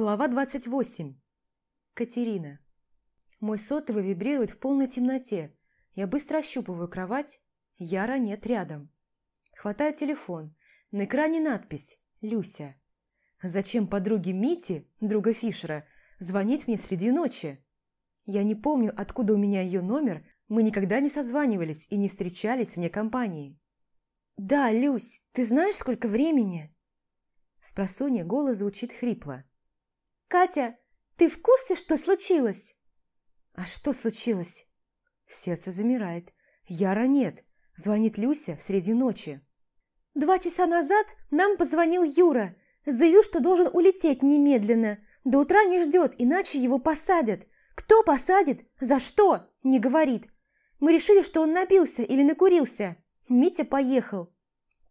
Глава 28. Катерина. Мой сотовый вибрирует в полной темноте. Я быстро ощупываю кровать. Яра нет рядом. Хватаю телефон. На экране надпись «Люся». Зачем подруге Мити, друга Фишера, звонить мне среди ночи? Я не помню, откуда у меня ее номер. Мы никогда не созванивались и не встречались вне компании. «Да, Люсь, ты знаешь, сколько времени?» Спросонья голос звучит хрипло. «Катя, ты в курсе, что случилось?» «А что случилось?» Сердце замирает. Яра нет. Звонит Люся среди ночи. «Два часа назад нам позвонил Юра. Заявил, что должен улететь немедленно. До утра не ждет, иначе его посадят. Кто посадит? За что? Не говорит. Мы решили, что он напился или накурился. Митя поехал.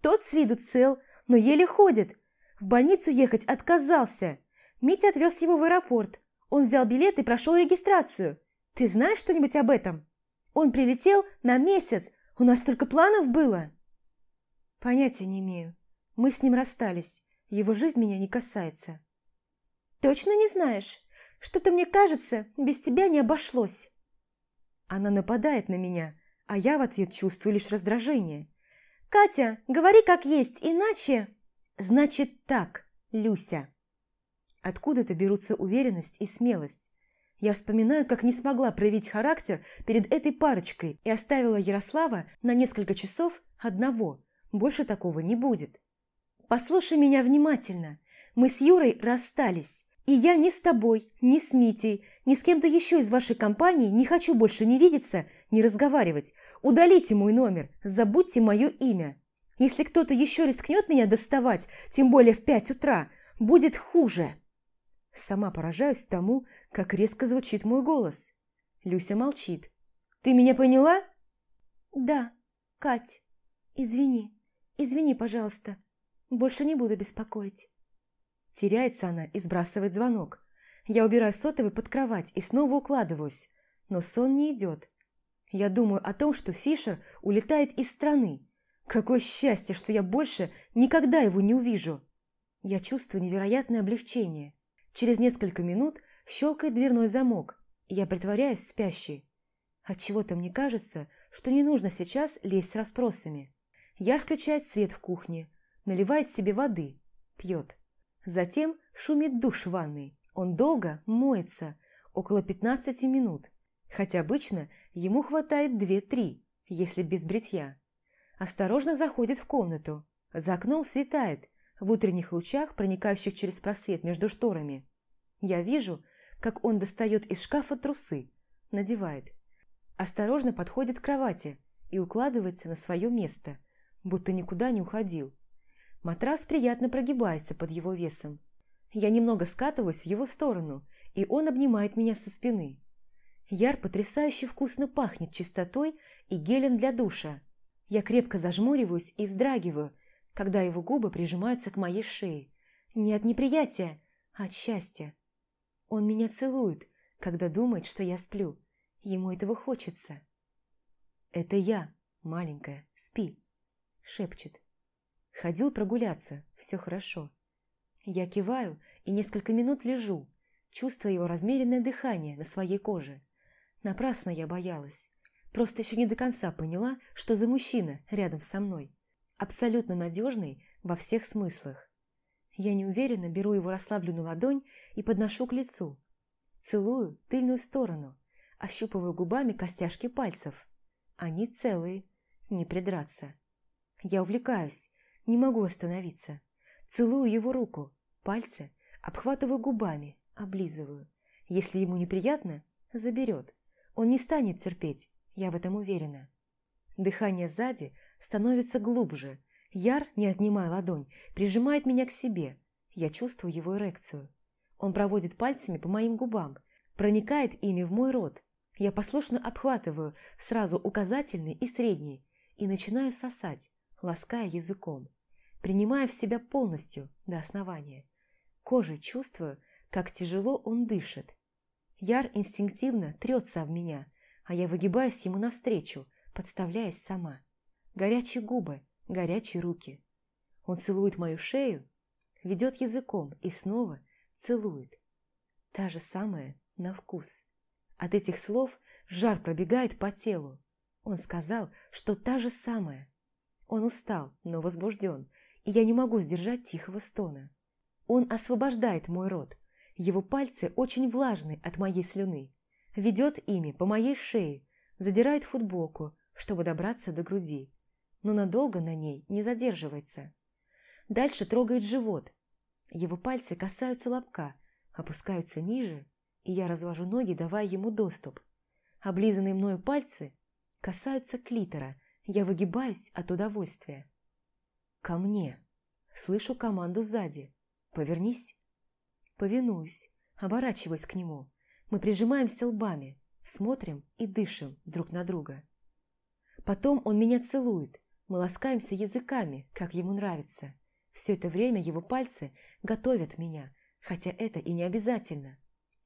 Тот с виду цел, но еле ходит. В больницу ехать отказался. Митя отвез его в аэропорт. Он взял билет и прошел регистрацию. Ты знаешь что-нибудь об этом? Он прилетел на месяц. У нас столько планов было. Понятия не имею. Мы с ним расстались. Его жизнь меня не касается. Точно не знаешь? Что-то мне кажется, без тебя не обошлось. Она нападает на меня, а я в ответ чувствую лишь раздражение. «Катя, говори как есть, иначе...» «Значит так, Люся». Откуда-то берутся уверенность и смелость. Я вспоминаю, как не смогла проявить характер перед этой парочкой и оставила Ярослава на несколько часов одного. Больше такого не будет. Послушай меня внимательно. Мы с Юрой расстались. И я ни с тобой, ни с Митей, ни с кем-то еще из вашей компании не хочу больше не видеться, не разговаривать. Удалите мой номер, забудьте мое имя. Если кто-то еще рискнет меня доставать, тем более в пять утра, будет хуже. Сама поражаюсь тому, как резко звучит мой голос. Люся молчит. «Ты меня поняла?» «Да, Кать, извини, извини, пожалуйста. Больше не буду беспокоить». Теряется она и сбрасывает звонок. Я убираю сотовый под кровать и снова укладываюсь, но сон не идет. Я думаю о том, что Фишер улетает из страны. Какое счастье, что я больше никогда его не увижу. Я чувствую невероятное облегчение. Через несколько минут щелкает дверной замок, и я притворяюсь спящей. Отчего-то мне кажется, что не нужно сейчас лезть с расспросами. Я включает свет в кухне, наливает себе воды, пьет. Затем шумит душ в ванной. Он долго моется, около 15 минут, хотя обычно ему хватает 2-3, если без бритья. Осторожно заходит в комнату. За окном светает, в утренних лучах, проникающих через просвет между шторами. Я вижу, как он достает из шкафа трусы, надевает. Осторожно подходит к кровати и укладывается на свое место, будто никуда не уходил. Матрас приятно прогибается под его весом. Я немного скатываюсь в его сторону, и он обнимает меня со спины. Яр потрясающе вкусно пахнет чистотой и гелем для душа. Я крепко зажмуриваюсь и вздрагиваю, когда его губы прижимаются к моей шее. Не от неприятия, а от счастья. Он меня целует, когда думает, что я сплю. Ему этого хочется. «Это я, маленькая, спи», — шепчет. Ходил прогуляться, все хорошо. Я киваю и несколько минут лежу, чувствуя его размеренное дыхание на своей коже. Напрасно я боялась. Просто еще не до конца поняла, что за мужчина рядом со мной абсолютно надежный во всех смыслах. Я неуверенно беру его расслабленную ладонь и подношу к лицу. Целую тыльную сторону, ощупываю губами костяшки пальцев. Они целые, не придраться. Я увлекаюсь, не могу остановиться. Целую его руку, пальцы, обхватываю губами, облизываю. Если ему неприятно, заберет. Он не станет терпеть, я в этом уверена. Дыхание сзади становится глубже. Яр, не отнимая ладонь, прижимает меня к себе. Я чувствую его эрекцию. Он проводит пальцами по моим губам, проникает ими в мой рот. Я послушно обхватываю сразу указательный и средний и начинаю сосать, лаская языком, принимая в себя полностью до основания. Кожей чувствую, как тяжело он дышит. Яр инстинктивно трется об меня, а я выгибаюсь ему навстречу, подставляясь сама. Горячие губы, горячие руки. Он целует мою шею, ведет языком и снова целует. Та же самая на вкус. От этих слов жар пробегает по телу. Он сказал, что та же самая. Он устал, но возбужден, и я не могу сдержать тихого стона. Он освобождает мой рот. Его пальцы очень влажны от моей слюны. Ведет ими по моей шее, задирает футболку, чтобы добраться до груди, но надолго на ней не задерживается. Дальше трогает живот. Его пальцы касаются лобка, опускаются ниже, и я развожу ноги, давая ему доступ. Облизанные мною пальцы касаются клитора, я выгибаюсь от удовольствия. «Ко мне!» Слышу команду сзади. «Повернись!» Повинуюсь, оборачиваясь к нему. Мы прижимаемся лбами, смотрим и дышим друг на друга. Потом он меня целует, мы ласкаемся языками, как ему нравится. Все это время его пальцы готовят меня, хотя это и не обязательно.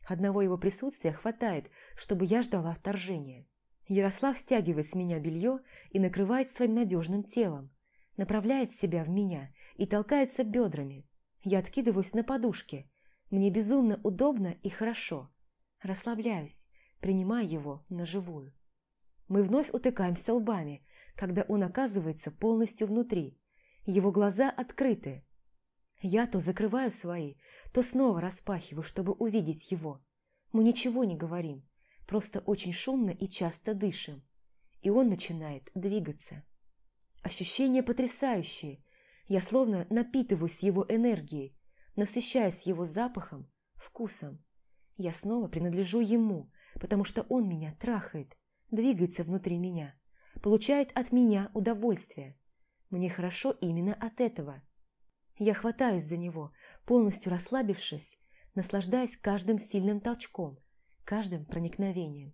Одного его присутствия хватает, чтобы я ждала вторжения. Ярослав стягивает с меня белье и накрывает своим надежным телом, направляет себя в меня и толкается бедрами. Я откидываюсь на подушке. Мне безумно удобно и хорошо. Расслабляюсь, принимая его на живую. Мы вновь утыкаемся лбами, когда он оказывается полностью внутри. Его глаза открыты. Я то закрываю свои, то снова распахиваю, чтобы увидеть его. Мы ничего не говорим, просто очень шумно и часто дышим. И он начинает двигаться. Ощущения потрясающие. Я словно напитываюсь его энергией, насыщаюсь его запахом, вкусом. Я снова принадлежу ему, потому что он меня трахает, двигается внутри меня, получает от меня удовольствие. Мне хорошо именно от этого. Я хватаюсь за него, полностью расслабившись, наслаждаясь каждым сильным толчком, каждым проникновением.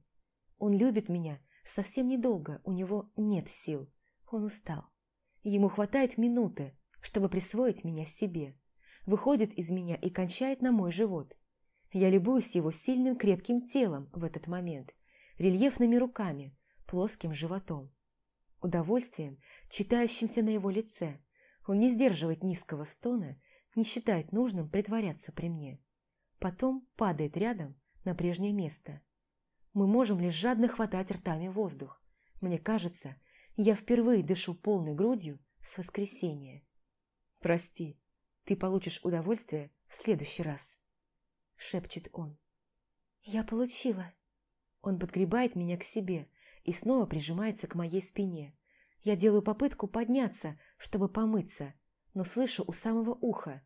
Он любит меня совсем недолго, у него нет сил, он устал. Ему хватает минуты, чтобы присвоить меня себе. Выходит из меня и кончает на мой живот. Я любуюсь его сильным крепким телом в этот момент, рельефными руками, плоским животом. Удовольствием, читающимся на его лице. Он не сдерживает низкого стона, не считает нужным притворяться при мне. Потом падает рядом на прежнее место. Мы можем лишь жадно хватать ртами воздух. Мне кажется, я впервые дышу полной грудью с воскресенья. «Прости, ты получишь удовольствие в следующий раз», — шепчет он. «Я получила». Он подгребает меня к себе, и снова прижимается к моей спине. Я делаю попытку подняться, чтобы помыться, но слышу у самого уха.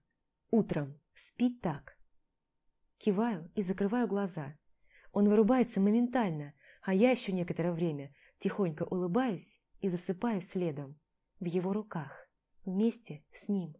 Утром спи так. Киваю и закрываю глаза. Он вырубается моментально, а я еще некоторое время тихонько улыбаюсь и засыпаю следом, в его руках, вместе с ним.